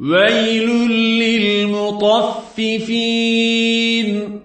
ويل للمطففين